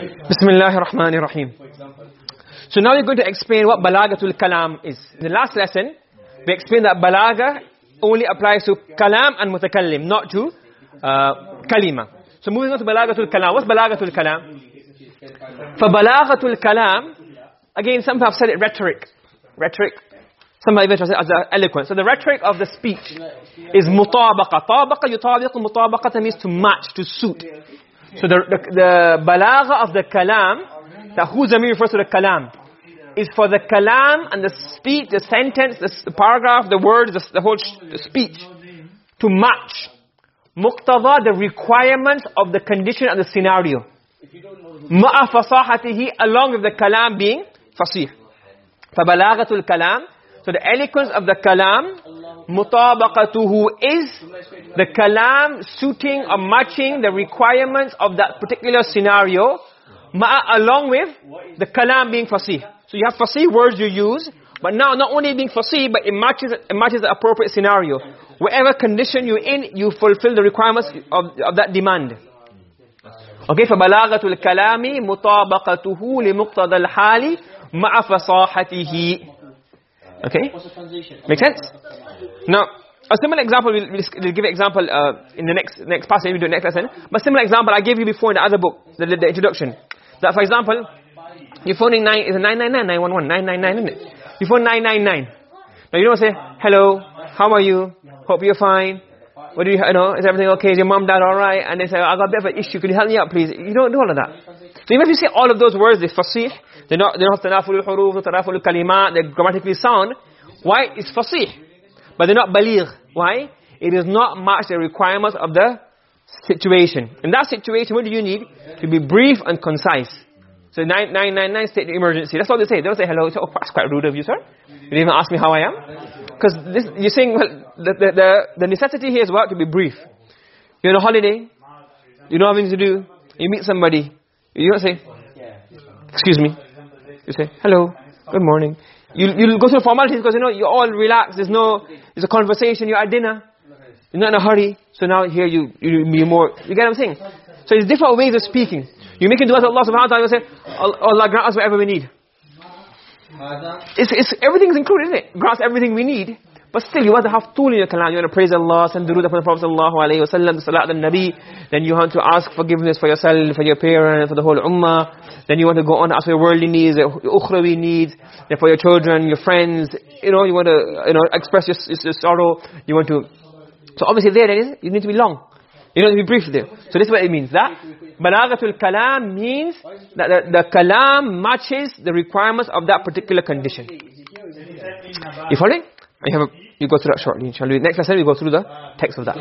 Bismillah ar-Rahman ar-Rahim. So now we're going to explain what balagatul kalam is. In the last lesson, we explained that balaga only applies to kalam and mutakallim, not to uh, kalima. So moving on to balagatul kalam. What's balagatul kalam? For balagatul kalam, again some have said it rhetoric. Rhetoric. Some have even said as eloquence. So the rhetoric of the speech is mutabaqa. Tabaqa yutabiq mutabaqata means to match, to suit. So the, the, the balagha of the kalam, that who zamir refers to the kalam, is for the kalam and the speech, the sentence, the, the paragraph, the words, the, the whole the speech, to match muqtada, the requirements of the condition and the scenario. Ma'a fasahatihi, along with the kalam being fasih. فبلاغة kalam. So the eloquence of the kalam, mutabaqatuhu is the kalam suiting or matching the requirements of that particular scenario, ma'a along with the kalam being fasih. So you have fasih words you use, but now not only being fasih, but it matches, it matches the appropriate scenario. Whatever condition you're in, you fulfill the requirements of, of that demand. Okay, فبلاغة الكلام مطابقته لمقتضى الحال مع فصاحته Okay? Make sense? Now, a similar example, we'll, we'll give an example uh, in the next next passage, we do next lesson. But similar example I gave you before in the other book, the, the, the introduction. That for example, you're phoning 9, is it 999, 911, 999, isn't it? You phone 999. Now you don't say, hello, how are you? Hope you're fine. What do you, you know, is everything okay? Is your mom, dad alright? And they say, I got a bit of an issue, can you help me out please? You don't do all of that. So even if you say all of those words, they're fasih, they're not, they don't have tanafur al-huruf, tanafur al-kalimat, they're grammatically sound. Why? It's fasih. But they're not baligh. Why? It does not match the requirements of the situation. In that situation, what do you need? To be brief and concise. So 999 state of emergency. That's what they say. They don't say hello. Say, oh, that's quite rude of you, sir. You didn't even ask me how I am. Because you're saying, well, the, the, the, the necessity here is what? To be brief. You're on a holiday. You don't have anything to do. You meet somebody. You don't say, excuse me. You say, hello, good morning. You, you'll go through formalities because, you know, you're all relaxed. There's no, there's a conversation. You're at dinner. You're not in a hurry. So now here you, you be more, you get what I'm saying? So it's different ways of speaking. You make it to Allah subhanahu wa ta'ala, you say, Allah grant us whatever we need. It's, it's, everything's included, isn't it? Grants everything we need. But still, you want to have tool in your kalam. You want to praise Allah, send durood upon the Prophet sallallahu the salat al-nabi. Then you want to ask forgiveness for yourself, for your parents, for the whole ummah. Then you want to go on ask for your worldly needs, your ukhrawi needs, then for your children, your friends. You know, you want to, you know, express your, your sorrow. You want to... So obviously there, it is, you need to be long. You need to be brief there. So this is what it means. That balaghatul kalam means that the, the kalam matches the requirements of that particular condition. You following? You have a, you go through that shortly, inshallah. Next lesson we go through the text of that.